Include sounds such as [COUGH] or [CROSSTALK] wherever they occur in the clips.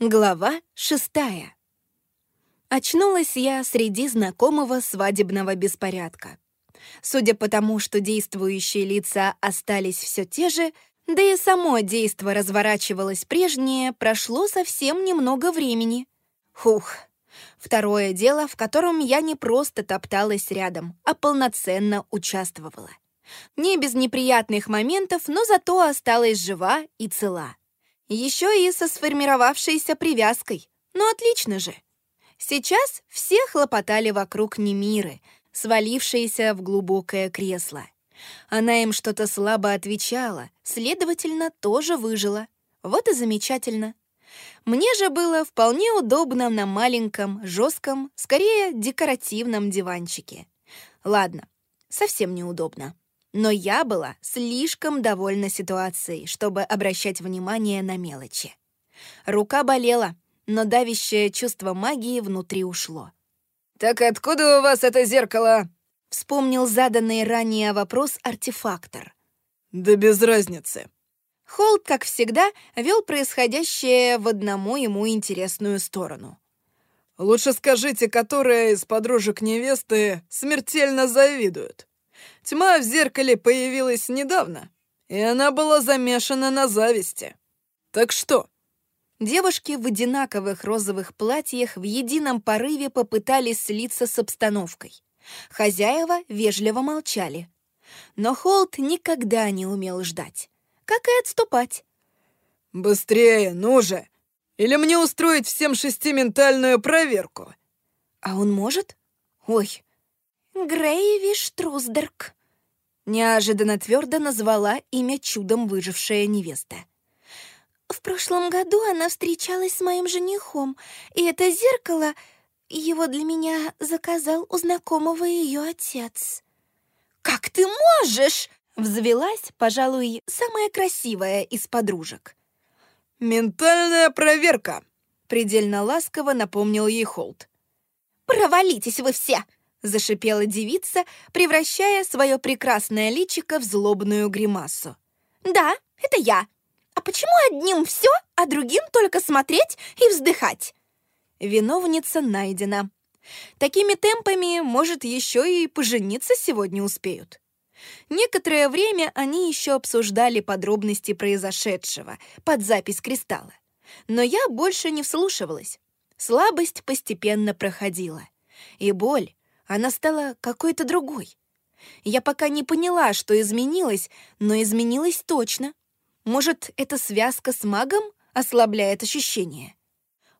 Глава шестая. Очнулась я среди знакомого свадебного беспорядка. Судя по тому, что действующие лица остались все те же, да и само действо разворачивалось прежнее, прошло совсем немного времени. Хух. Второе дело, в котором я не просто топталась рядом, а полноценно участвовала. Не без неприятных моментов, но зато осталась жива и цела. Еще и со сформировавшейся привязкой. Ну, отлично же. Сейчас все хлопотали вокруг Немиры, свалившейся в глубокое кресло. Она им что-то слабо отвечала, следовательно, тоже выжила. Вот и замечательно. Мне же было вполне удобно на маленьком, жестком, скорее декоративном диванчике. Ладно, совсем неудобно. Но я была слишком довольна ситуацией, чтобы обращать внимание на мелочи. Рука болела, но давящее чувство магии внутри ушло. «Так откуда у вас это зеркало?» — вспомнил заданный ранее вопрос артефактор. «Да без разницы». Холд, как всегда, вел происходящее в одному ему интересную сторону. «Лучше скажите, которая из подружек невесты смертельно завидует?» Тьма в зеркале появилась недавно, и она была замешана на зависти. Так что?» Девушки в одинаковых розовых платьях в едином порыве попытались слиться с обстановкой. Хозяева вежливо молчали. Но Холт никогда не умел ждать, как и отступать. «Быстрее, ну же! Или мне устроить всем шестиментальную проверку?» «А он может? Ой, Грейви Штруздерк», — неожиданно твердо назвала имя чудом выжившая невеста. «В прошлом году она встречалась с моим женихом, и это зеркало его для меня заказал у знакомого ее отец». «Как ты можешь?» — взвелась, пожалуй, самая красивая из подружек. «Ментальная проверка», — предельно ласково напомнил ей Холт. «Провалитесь вы все!» — зашипела девица, превращая свое прекрасное личико в злобную гримасу. «Да, это я. А почему одним все, а другим только смотреть и вздыхать?» Виновница найдена. Такими темпами, может, еще и пожениться сегодня успеют. Некоторое время они еще обсуждали подробности произошедшего под запись кристалла. Но я больше не вслушивалась. Слабость постепенно проходила. И боль, она стала какой-то другой. Я пока не поняла, что изменилось, но изменилось точно. Может, эта связка с магом ослабляет ощущение?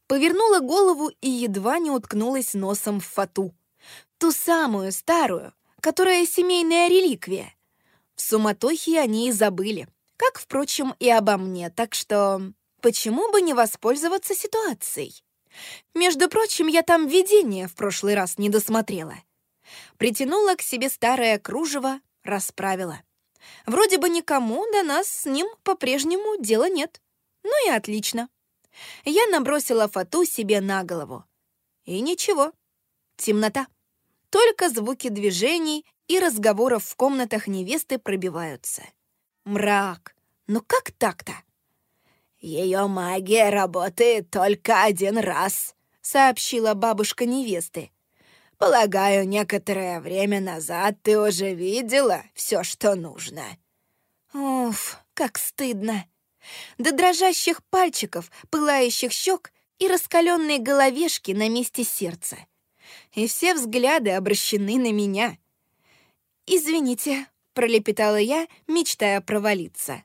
Повернула голову и едва не уткнулась носом в фату. Ту самую старую, которая семейная реликвия. В суматохе они и забыли, как, впрочем, и обо мне, так что почему бы не воспользоваться ситуацией? Между прочим, я там видение в прошлый раз не досмотрела. Притянула к себе старое кружево, расправила. Вроде бы никому до нас с ним по-прежнему дела нет. Ну и отлично. Я набросила фату себе на голову. И ничего. Темнота. Только звуки движений и разговоров в комнатах невесты пробиваются. Мрак. Ну как так-то? «Ее магия работает только один раз», — сообщила бабушка невесты. «Полагаю, некоторое время назад ты уже видела все, что нужно». Уф, как стыдно. До дрожащих пальчиков, пылающих щек и раскаленной головешки на месте сердца. И все взгляды обращены на меня. «Извините», — пролепетала я, мечтая провалиться.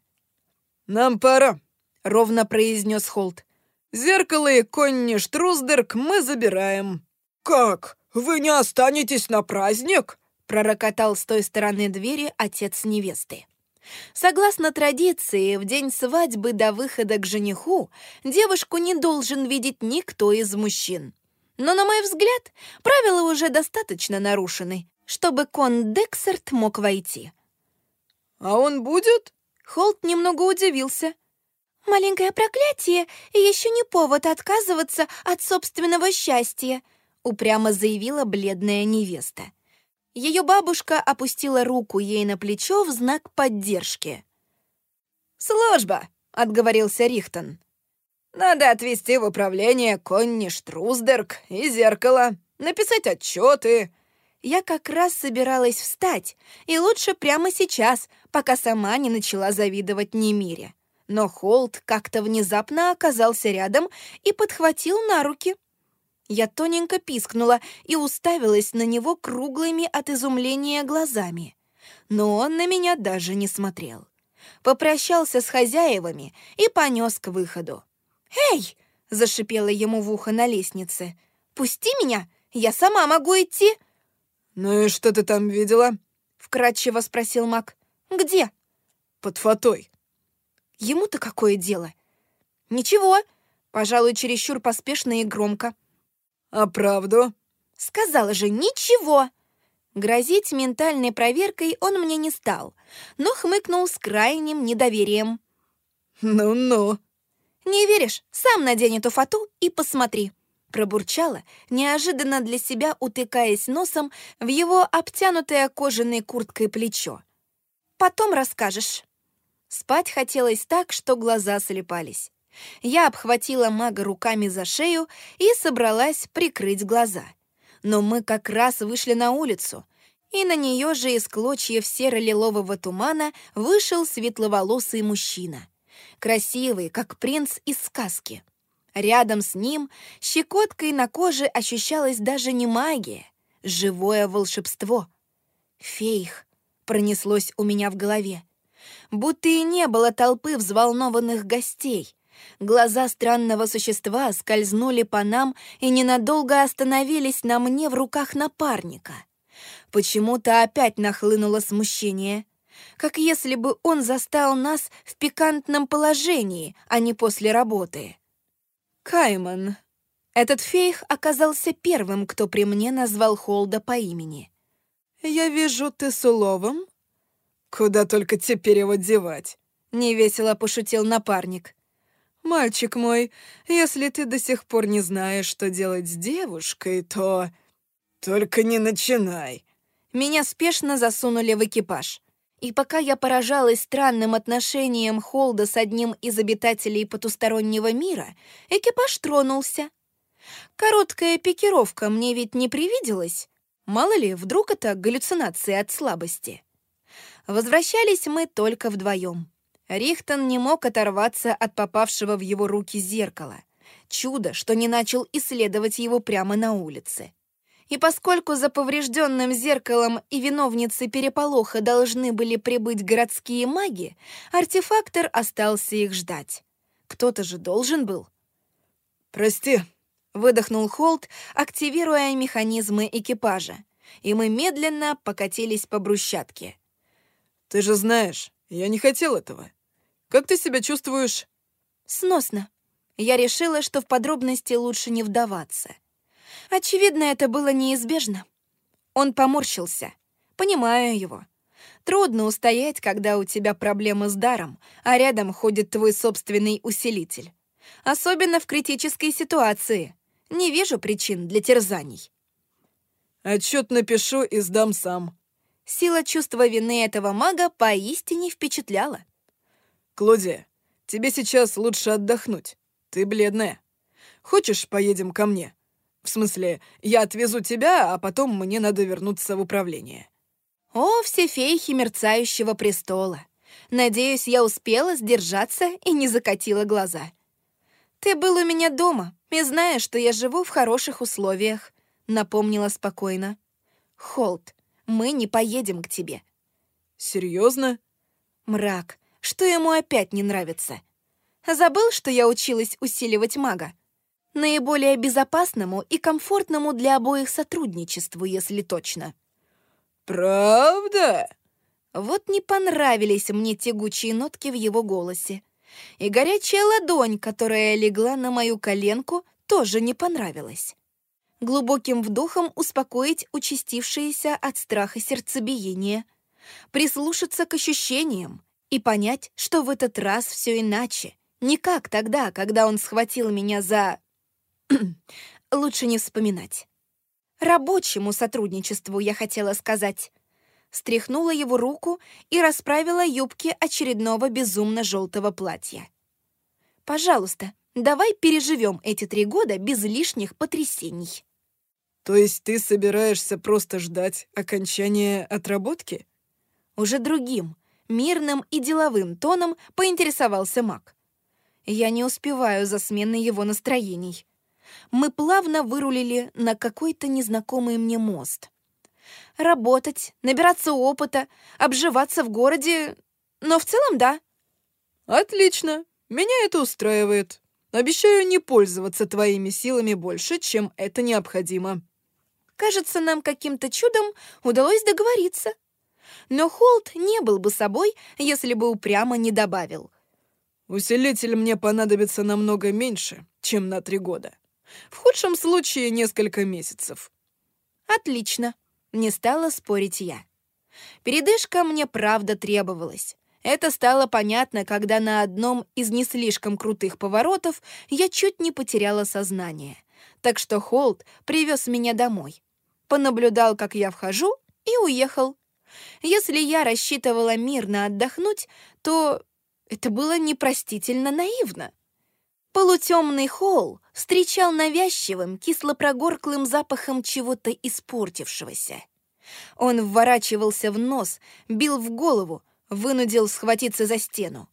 «Нам пора», — ровно произнес Холт. «Зеркало и конни Штруздерк мы забираем». «Как? Вы не останетесь на праздник?» — пророкотал с той стороны двери отец невесты. Согласно традиции, в день свадьбы до выхода к жениху девушку не должен видеть никто из мужчин. Но, на мой взгляд, правила уже достаточно нарушены, чтобы кон Дексерт мог войти. «А он будет?» Холт немного удивился. «Маленькое проклятие еще не повод отказываться от собственного счастья», упрямо заявила бледная невеста. Ее бабушка опустила руку ей на плечо в знак поддержки. «Служба!» — отговорился Рихтон. Надо отвезти в управление Конни Штруздерг и зеркало, написать отчеты. Я как раз собиралась встать, и лучше прямо сейчас, пока сама не начала завидовать Немире. Но Холт как-то внезапно оказался рядом и подхватил на руки. Я тоненько пискнула и уставилась на него круглыми от изумления глазами. Но он на меня даже не смотрел. Попрощался с хозяевами и понес к выходу. «Эй!» — зашипела ему в ухо на лестнице. «Пусти меня! Я сама могу идти!» «Ну и что ты там видела?» — вкратчиво спросил Мак. «Где?» «Под фатой». «Ему-то какое дело?» «Ничего, пожалуй, чересчур поспешно и громко». «А правду?» «Сказала же, ничего!» Грозить ментальной проверкой он мне не стал, но хмыкнул с крайним недоверием. «Ну-ну». «Не веришь? Сам надень эту фату и посмотри». Пробурчала, неожиданно для себя утыкаясь носом в его обтянутое кожаной курткой плечо. «Потом расскажешь». Спать хотелось так, что глаза слепались. Я обхватила мага руками за шею и собралась прикрыть глаза. Но мы как раз вышли на улицу, и на нее же из клочьев серо-лилового тумана вышел светловолосый мужчина. Красивый, как принц из сказки. Рядом с ним щекоткой на коже ощущалась даже не магия, живое волшебство. «Фейх», — пронеслось у меня в голове. Будто и не было толпы взволнованных гостей. Глаза странного существа скользнули по нам и ненадолго остановились на мне в руках напарника. Почему-то опять нахлынуло смущение. Как если бы он застал нас в пикантном положении, а не после работы. Кайман. Этот фейх оказался первым, кто при мне назвал Холда по имени. «Я вижу, ты с уловом?» «Куда только теперь его девать?» — невесело пошутил напарник. «Мальчик мой, если ты до сих пор не знаешь, что делать с девушкой, то...» «Только не начинай!» Меня спешно засунули в экипаж. И пока я поражалась странным отношением Холда с одним из обитателей потустороннего мира, экипаж тронулся. Короткая пикировка мне ведь не привиделась. Мало ли, вдруг это галлюцинации от слабости. Возвращались мы только вдвоем. Рихтон не мог оторваться от попавшего в его руки зеркала. Чудо, что не начал исследовать его прямо на улице. И поскольку за поврежденным зеркалом и виновницей переполоха должны были прибыть городские маги, артефактор остался их ждать. Кто-то же должен был. «Прости», — выдохнул Холт, активируя механизмы экипажа, и мы медленно покатились по брусчатке. «Ты же знаешь, я не хотел этого. Как ты себя чувствуешь?» «Сносно. Я решила, что в подробности лучше не вдаваться. Очевидно, это было неизбежно. Он поморщился. Понимаю его. Трудно устоять, когда у тебя проблемы с даром, а рядом ходит твой собственный усилитель. Особенно в критической ситуации. Не вижу причин для терзаний. Отчет напишу и сдам сам. Сила чувства вины этого мага поистине впечатляла. Клодия, тебе сейчас лучше отдохнуть. Ты бледная. Хочешь, поедем ко мне? В смысле, я отвезу тебя, а потом мне надо вернуться в управление». «О, все фейхи мерцающего престола! Надеюсь, я успела сдержаться и не закатила глаза. Ты был у меня дома и знаешь, что я живу в хороших условиях», — напомнила спокойно. «Холт, мы не поедем к тебе». «Серьезно?» «Мрак, что ему опять не нравится? Забыл, что я училась усиливать мага?» наиболее безопасному и комфортному для обоих сотрудничеству, если точно. «Правда?» Вот не понравились мне тягучие нотки в его голосе. И горячая ладонь, которая легла на мою коленку, тоже не понравилась. Глубоким вдохом успокоить участившееся от страха сердцебиение, прислушаться к ощущениям и понять, что в этот раз все иначе, не как тогда, когда он схватил меня за [CLEARS THROAT] Лучше не вспоминать. Рабочему сотрудничеству, я хотела сказать. Стряхнула его руку и расправила юбки очередного безумно желтого платья. «Пожалуйста, Давай переживем эти три года без лишних потрясений». «То есть ты собираешься просто ждать окончания отработки?» Уже другим, мирным и деловым тоном поинтересовался маг. Я не успеваю за сменой его настроений. Мы плавно вырулили на какой-то незнакомый мне мост. Работать, набираться опыта, обживаться в городе... Но в целом да. «Отлично. Меня это устраивает. Обещаю не пользоваться твоими силами больше, чем это необходимо». Кажется, нам каким-то чудом удалось договориться. Но Холт не был бы собой, если бы упрямо не добавил. «Усилитель мне понадобится намного меньше, чем на три года. В худшем случае несколько месяцев». «Отлично», — не стала спорить я. Передышка мне правда требовалась. Это стало понятно, когда на одном из не слишком крутых поворотов я чуть не потеряла сознание. Так что Холт привез меня домой. Понаблюдал, как я вхожу, и уехал. Если я рассчитывала мирно отдохнуть, то это было непростительно наивно. Полутемный холл встречал навязчивым, кислопрогорклым запахом чего-то испортившегося. Он вворачивался в нос, бил в голову, вынудил схватиться за стену.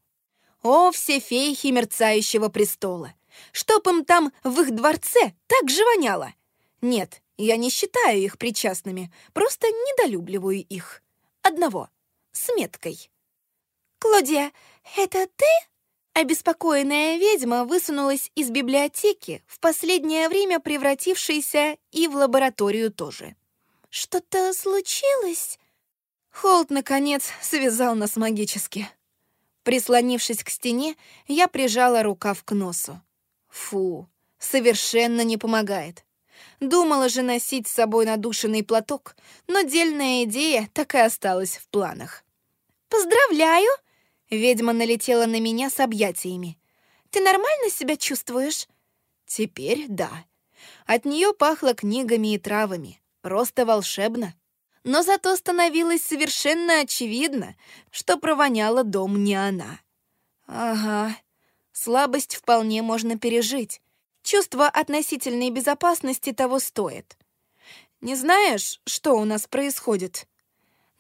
О, все фейхи мерцающего престола! Чтоб им там в их дворце так же воняло! Нет, я не считаю их причастными, просто недолюбливаю их. Одного, с меткой. «Клодия, это ты?» Обеспокоенная ведьма высунулась из библиотеки, в последнее время превратившейся и в лабораторию тоже. «Что-то случилось?» Холд, наконец, связал нас магически. Прислонившись к стене, я прижала рукав к носу. Фу, совершенно не помогает. Думала же носить с собой надушенный платок, но дельная идея так и осталась в планах. «Поздравляю!» Ведьма налетела на меня с объятиями. «Ты нормально себя чувствуешь?» «Теперь да». От нее пахло книгами и травами. Просто волшебно. Но зато становилось совершенно очевидно, что провоняла дом не она. Ага, слабость вполне можно пережить. Чувство относительной безопасности того стоит. Не знаешь, что у нас происходит?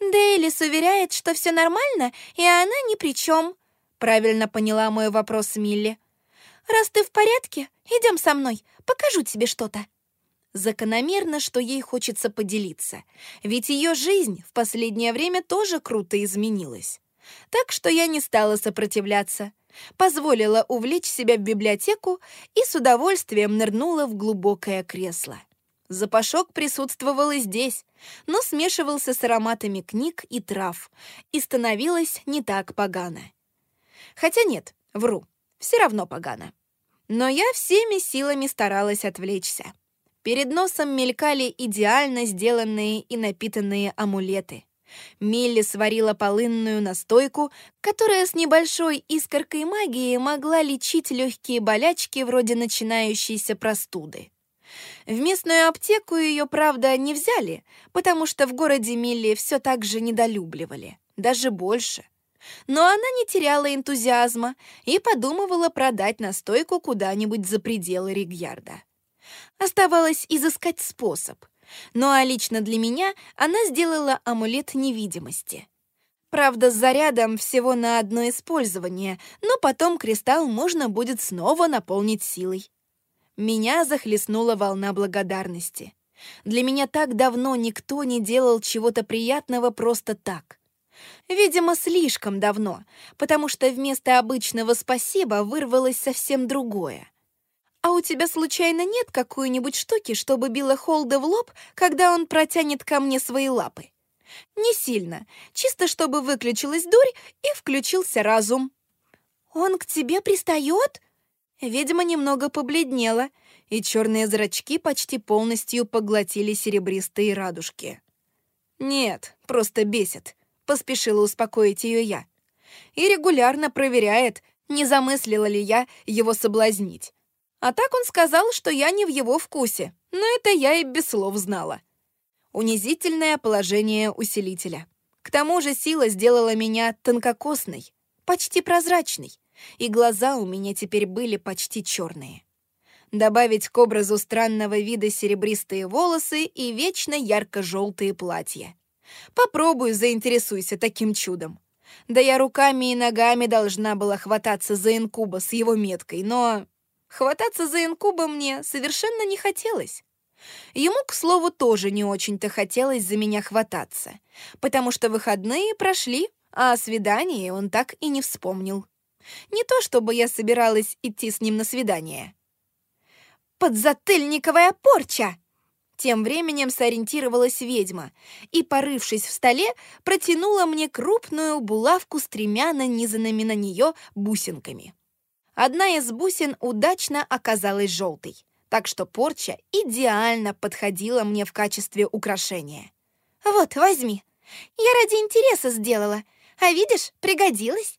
Дейлис уверяет, что все нормально, и она ни при чем. Правильно поняла мой вопрос Милли. Раз ты в порядке, идем со мной, покажу тебе что-то. Закономерно, что ей хочется поделиться, ведь ее жизнь в последнее время тоже круто изменилась. Так что я не стала сопротивляться, позволила увлечь себя в библиотеку и с удовольствием нырнула в глубокое кресло. Запашок присутствовал и здесь, но смешивался с ароматами книг и трав, и становилось не так погано. Хотя нет, вру, все равно погано. Но я всеми силами старалась отвлечься. Перед носом мелькали идеально сделанные и напитанные амулеты. Милли сварила полынную настойку, которая с небольшой искоркой магии могла лечить легкие болячки вроде начинающейся простуды. В местную аптеку ее, правда, не взяли, потому что в городе Милли все так же недолюбливали, даже больше. Но она не теряла энтузиазма и подумывала продать настойку куда-нибудь за пределы Ригьярда. Оставалось изыскать способ. Ну а лично для меня она сделала амулет невидимости. Правда, с зарядом всего на одно использование, но потом кристалл можно будет снова наполнить силой. Меня захлестнула волна благодарности. Для меня так давно никто не делал чего-то приятного просто так. Видимо, слишком давно, потому что вместо обычного «спасибо» вырвалось совсем другое. «А у тебя случайно нет какой-нибудь штуки, чтобы била Холда в лоб, когда он протянет ко мне свои лапы?» «Не сильно, чисто чтобы выключилась дурь и включился разум». «Он к тебе пристает?» Ведьма немного побледнела, и черные зрачки почти полностью поглотили серебристые радужки. «Нет, просто бесит», — поспешила успокоить ее я. «И регулярно проверяет, не замыслила ли я его соблазнить. А так он сказал, что я не в его вкусе, но это я и без слов знала. Унизительное положение усилителя. К тому же сила сделала меня тонкокосной, почти прозрачной, и глаза у меня теперь были почти черные. Добавить к образу странного вида серебристые волосы и вечно ярко-желтые платья. Попробую, заинтересуйся таким чудом. Да я руками и ногами должна была хвататься за инкуба с его меткой, но хвататься за инкуба мне совершенно не хотелось. Ему, к слову, тоже не очень-то хотелось за меня хвататься, потому что выходные прошли, а о свидании он так и не вспомнил. Не то чтобы я собиралась идти с ним на свидание. «Подзатыльниковая порча!» Тем временем сориентировалась ведьма и, порывшись в столе, протянула мне крупную булавку с тремя нанизанными на нее бусинками. Одна из бусин удачно оказалась желтой, так что порча идеально подходила мне в качестве украшения. «Вот, возьми. Я ради интереса сделала, а видишь, пригодилась».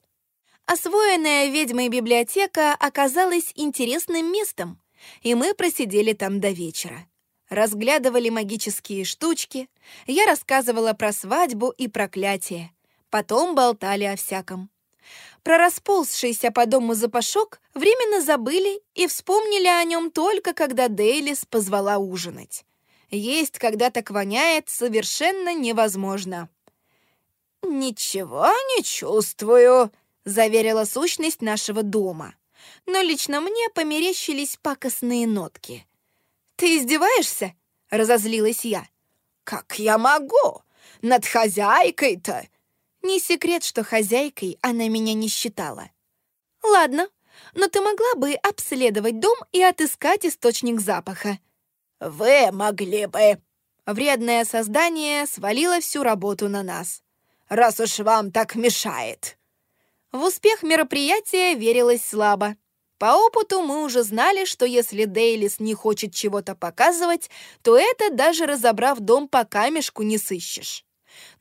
Освоенная ведьмой библиотека оказалась интересным местом, и мы просидели там до вечера разглядывали магические штучки, я рассказывала про свадьбу и проклятие, потом болтали о всяком. Про расползшийся по дому запашок временно забыли и вспомнили о нем только когда Дейлис позвала ужинать. Есть, когда так воняет, совершенно невозможно. «Ничего не чувствую», — заверила сущность нашего дома. Но лично мне померещились пакостные нотки — «Ты издеваешься?» — разозлилась я. «Как я могу? Над хозяйкой-то!» Не секрет, что хозяйкой она меня не считала. «Ладно, но ты могла бы обследовать дом и отыскать источник запаха». «Вы могли бы!» Вредное создание свалило всю работу на нас. «Раз уж вам так мешает!» В успех мероприятия верилось слабо. По опыту мы уже знали, что если Дейлис не хочет чего-то показывать, то это даже разобрав дом по камешку не сыщешь.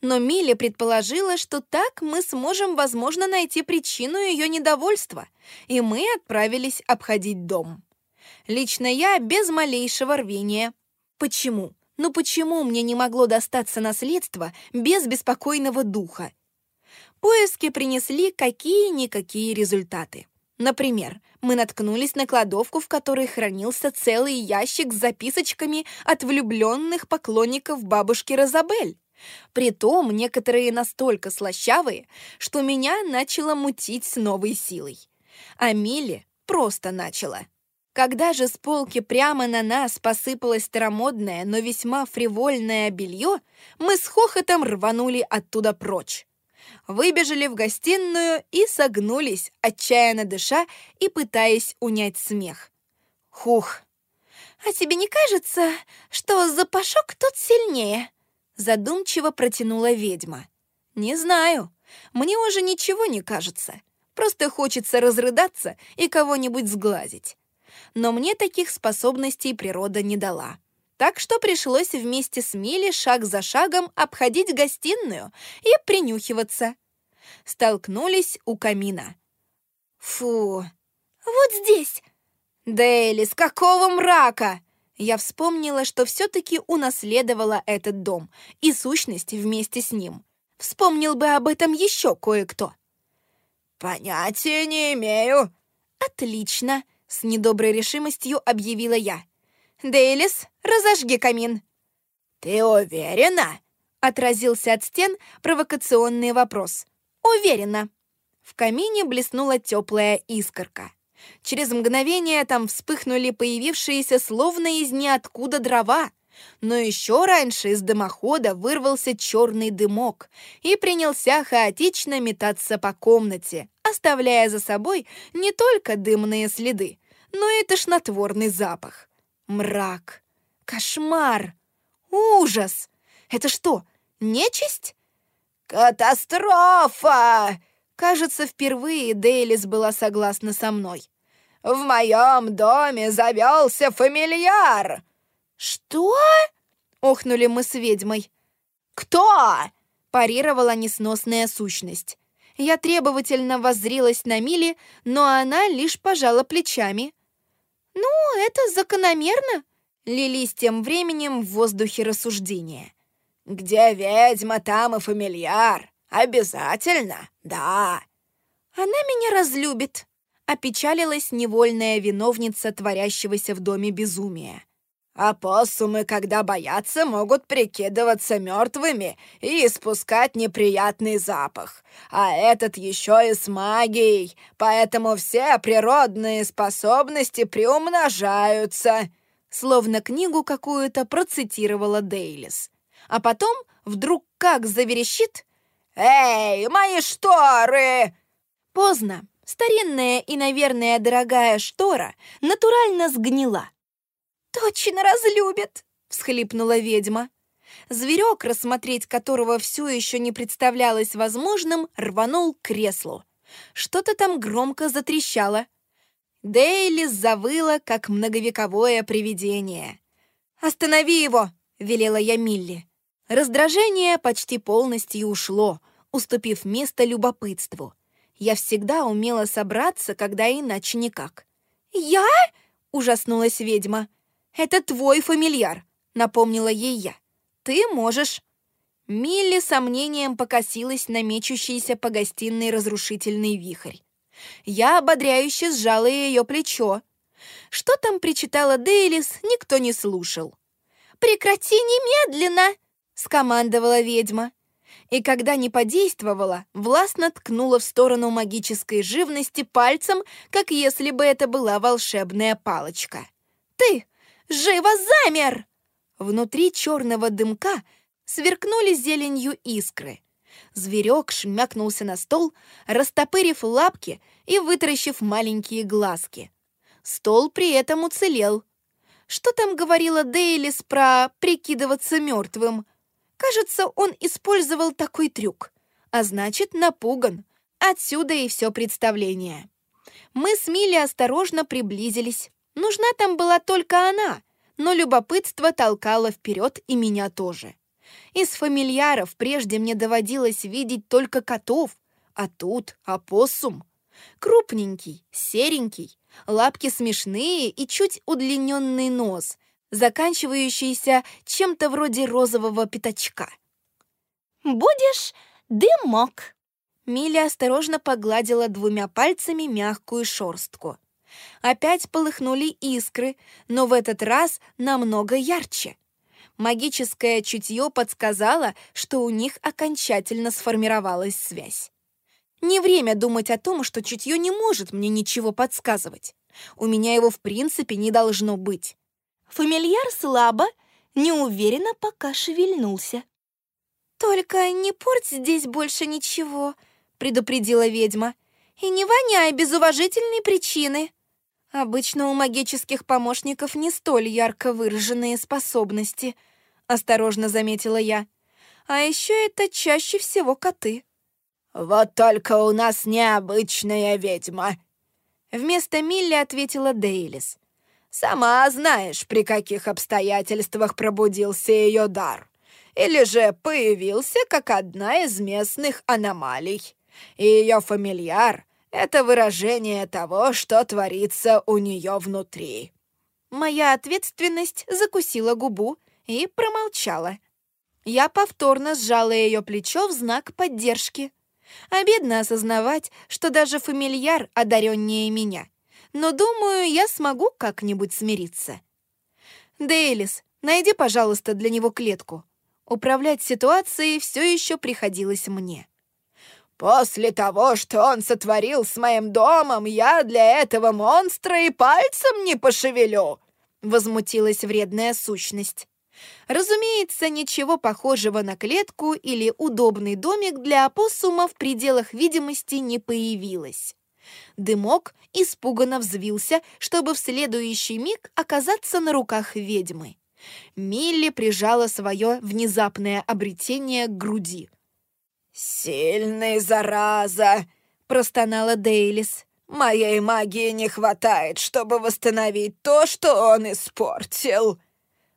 Но Милли предположила, что так мы сможем, возможно, найти причину ее недовольства, и мы отправились обходить дом. Лично я без малейшего рвения. Почему? Ну почему мне не могло достаться наследство без беспокойного духа? Поиски принесли какие-никакие результаты. Например, мы наткнулись на кладовку, в которой хранился целый ящик с записочками от влюбленных поклонников бабушки Розабель. Притом некоторые настолько слащавые, что меня начало мутить с новой силой. А Милли просто начала. Когда же с полки прямо на нас посыпалось старомодное, но весьма фривольное белье, мы с хохотом рванули оттуда прочь выбежали в гостиную и согнулись, отчаянно дыша и пытаясь унять смех. Хух! «А тебе не кажется, что запашок тот сильнее?» Задумчиво протянула ведьма. «Не знаю. Мне уже ничего не кажется. Просто хочется разрыдаться и кого-нибудь сглазить. Но мне таких способностей природа не дала. Так что пришлось вместе с Милли шаг за шагом обходить гостиную и принюхиваться. Столкнулись у камина. «Фу! Вот здесь!» «Дейли, с какого мрака?» Я вспомнила, что все-таки унаследовала этот дом и сущность вместе с ним. Вспомнил бы об этом еще кое-кто. «Понятия не имею». «Отлично!» — с недоброй решимостью объявила я. «Дейлис, разожги камин!» «Ты уверена?» — отразился от стен провокационный вопрос. «Уверена!» В камине блеснула теплая искорка. Через мгновение там вспыхнули появившиеся словно из ниоткуда дрова. Но еще раньше из дымохода вырвался черный дымок и принялся хаотично метаться по комнате, оставляя за собой не только дымные следы, но и тошнотворный запах. Мрак. Кошмар. Ужас. Это что, нечисть? Катастрофа! Кажется, впервые Дейлис была согласна со мной. В моем доме завелся фамильяр. Что? Охнули мы с ведьмой. Кто? Парировала несносная сущность. Я требовательно воззрилась на Мили, но она лишь пожала плечами. «Ну, это закономерно», — лились тем временем в воздухе рассуждения. «Где ведьма, там и фамильяр. Обязательно, да». «Она меня разлюбит», опечалилась невольная виновница творящегося в доме безумия. Опоссумы, когда боятся, могут прикидываться мертвыми и испускать неприятный запах. А этот еще и с магией, поэтому все природные способности приумножаются. Словно книгу какую-то процитировала Дейлис. А потом вдруг как заверещит «Эй, мои шторы!» Поздно. Старинная и, наверное, дорогая штора натурально сгнила. «Точно разлюбит!» — всхлипнула ведьма. Зверек, рассмотреть которого все еще не представлялось возможным, рванул к креслу. Что-то там громко затрещало. Дейли завыла, как многовековое привидение. «Останови его!» — велела я Милли. Раздражение почти полностью ушло, уступив место любопытству. Я всегда умела собраться, когда иначе никак. «Я?» — ужаснулась ведьма. «Это твой фамильяр», — напомнила ей я. «Ты можешь». Милли сомнением покосилась на мечущийся по гостиной разрушительный вихрь. Я ободряюще сжала ее плечо. Что там причитала Дейлис, никто не слушал. «Прекрати немедленно!» — скомандовала ведьма. И когда не подействовала, властно ткнула в сторону магической живности пальцем, как если бы это была волшебная палочка. «Ты! Живо замер!» Внутри черного дымка сверкнули зеленью искры. Зверек шмякнулся на стол, растопырив лапки и вытаращив маленькие глазки. Стол при этом уцелел. Что там говорила Дейлис про прикидываться мертвым? Кажется, он использовал такой трюк. А значит, напуган. Отсюда и все представление. Мы с Милли осторожно приблизились. Нужна там была только она, но любопытство толкало вперед и меня тоже. Из фамильяров прежде мне доводилось видеть только котов, а тут опоссум. Крупненький, серенький, лапки смешные и чуть удлиненный нос, заканчивающийся чем-то вроде розового пятачка. «Будешь дымок!» Миля осторожно погладила двумя пальцами мягкую шорстку. Опять полыхнули искры, но в этот раз намного ярче. Магическое чутье подсказало, что у них окончательно сформировалась связь. Не время думать о том, что чутье не может мне ничего подсказывать. У меня его в принципе не должно быть. Фамильяр слабо, неуверенно пока шевельнулся. «Только не порть здесь больше ничего», — предупредила ведьма. «И не воняй без уважительной причины». Обычно у магических помощников не столь ярко выраженные способности, осторожно заметила я. А еще это чаще всего коты. Вот только у нас необычная ведьма. Вместо Милли ответила Дейлис. Сама знаешь, при каких обстоятельствах пробудился ее дар. Или же появился как одна из местных аномалий. И ее фамильяр это выражение того, что творится у нее внутри». Моя ответственность закусила губу и промолчала. Я повторно сжала ее плечо в знак поддержки. Обидно осознавать, что даже фамильяр одареннее меня. Но, думаю, я смогу как-нибудь смириться. «Дейлис, найди, пожалуйста, для него клетку». Управлять ситуацией все еще приходилось мне. После того, что он сотворил с моим домом, я для этого монстра и пальцем не пошевелю!» Возмутилась вредная сущность. Разумеется, ничего похожего на клетку или удобный домик для опоссума в пределах видимости не появилось. Дымок испуганно взвился, чтобы в следующий миг оказаться на руках ведьмы. Милли прижала свое внезапное обретение к груди. «Сильный, зараза!» — простонала Дейлис. «Моей магии не хватает, чтобы восстановить то, что он испортил!»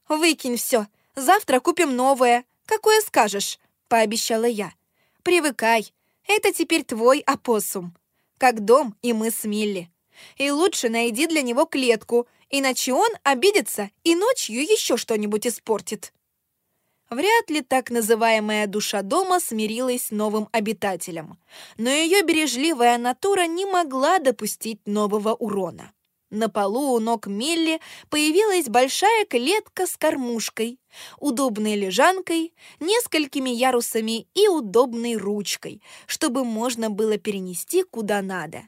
«Выкинь все. Завтра купим новое. Какое скажешь?» — пообещала я. «Привыкай. Это теперь твой опоссум. Как дом и мы с Милли. И лучше найди для него клетку, иначе он обидится и ночью еще что-нибудь испортит». Вряд ли так называемая душа дома смирилась с новым обитателем, но ее бережливая натура не могла допустить нового урона. На полу у ног Милли появилась большая клетка с кормушкой, удобной лежанкой, несколькими ярусами и удобной ручкой, чтобы можно было перенести куда надо.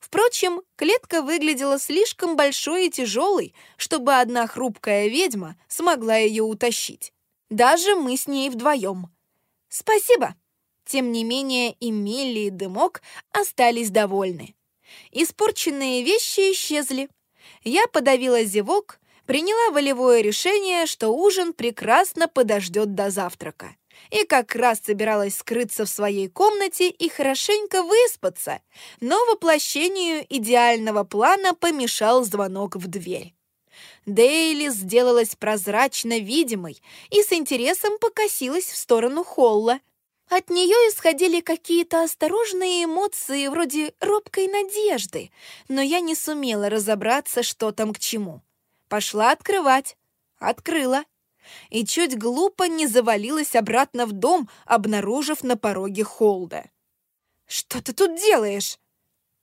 Впрочем, клетка выглядела слишком большой и тяжелой, чтобы одна хрупкая ведьма смогла ее утащить. Даже мы с ней вдвоем. Спасибо. Тем не менее, и Милли, и Дымок остались довольны. Испорченные вещи исчезли. Я подавила зевок, приняла волевое решение, что ужин прекрасно подождет до завтрака. И как раз собиралась скрыться в своей комнате и хорошенько выспаться, но воплощению идеального плана помешал звонок в дверь. Дейли сделалась прозрачно видимой и с интересом покосилась в сторону холла – от нее исходили какие-то осторожные эмоции вроде робкой надежды, но я не сумела разобраться, что там к чему. Пошла открывать. Открыла. И чуть глупо не завалилась обратно в дом, обнаружив на пороге холда. «Что ты тут делаешь?»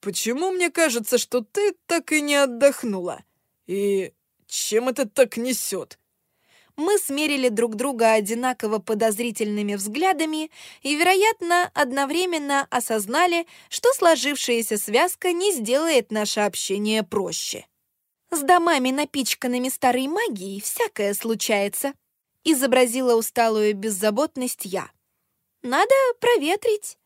«Почему мне кажется, что ты так и не отдохнула? И чем это так несет?» Мы смерили друг друга одинаково подозрительными взглядами и, вероятно, одновременно осознали, что сложившаяся связка не сделает наше общение проще. «С домами, напичканными старой магией, всякое случается», изобразила усталую беззаботность я. «Надо проветрить».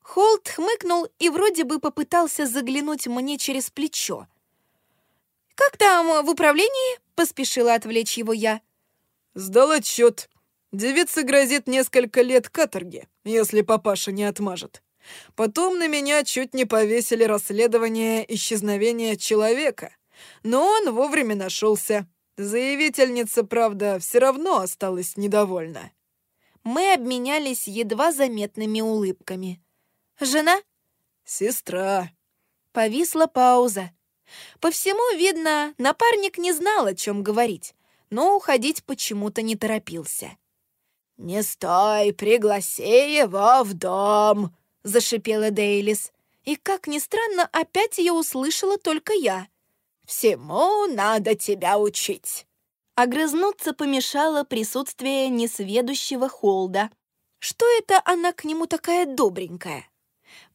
Холт хмыкнул и вроде бы попытался заглянуть мне через плечо. «Как там в управлении?» — поспешила отвлечь его я. «Сдал отчет. Девице грозит несколько лет каторги, если папаша не отмажет. Потом на меня чуть не повесили расследование исчезновения человека, но он вовремя нашелся. Заявительница, правда, все равно осталась недовольна». Мы обменялись едва заметными улыбками. «Жена?» «Сестра». Повисла пауза. По всему, видно, напарник не знал, о чем говорить, но уходить почему-то не торопился. «Не стой, пригласи его в дом!» — зашипела Дейлис. И, как ни странно, опять ее услышала только я. «Всему надо тебя учить!» Огрызнуться помешало присутствие несведущего Холда. Что это она к нему такая добренькая?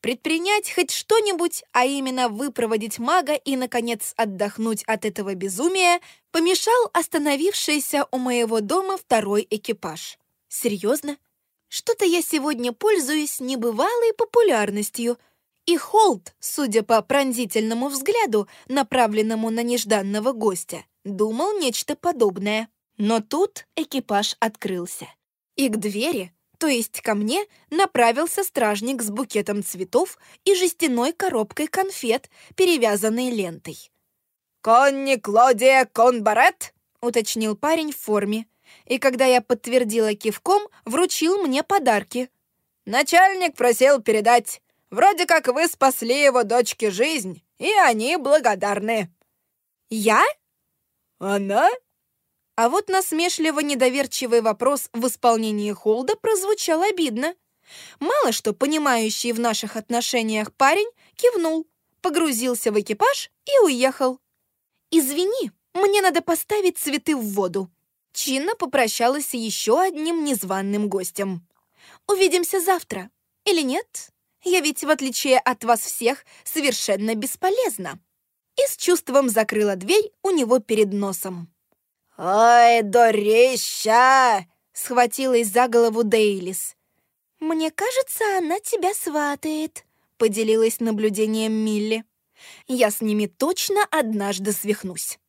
Предпринять хоть что-нибудь, а именно выпроводить мага и, наконец, отдохнуть от этого безумия, помешал остановившийся у моего дома второй экипаж. Серьезно? Что-то я сегодня пользуюсь небывалой популярностью, и Холд, судя по пронзительному взгляду, направленному на нежданного гостя, думал нечто подобное. Но тут экипаж открылся. И к двери то есть ко мне, направился стражник с букетом цветов и жестяной коробкой конфет, перевязанной лентой. «Конни Клодия Конбарет?» — уточнил парень в форме. И когда я подтвердила кивком, вручил мне подарки. «Начальник просил передать. Вроде как вы спасли его дочке жизнь, и они благодарны». «Я?» «Она?» А вот насмешливо-недоверчивый вопрос в исполнении Холда прозвучал обидно. Мало что понимающий в наших отношениях парень кивнул, погрузился в экипаж и уехал. «Извини, мне надо поставить цветы в воду». Чинно попрощалась еще одним незваным гостем. «Увидимся завтра. Или нет? Я ведь, в отличие от вас всех, совершенно бесполезна». И с чувством закрыла дверь у него перед носом. «Ой, дурища!» — схватилась за голову Дейлис. «Мне кажется, она тебя сватает», — поделилась наблюдением Милли. «Я с ними точно однажды свихнусь».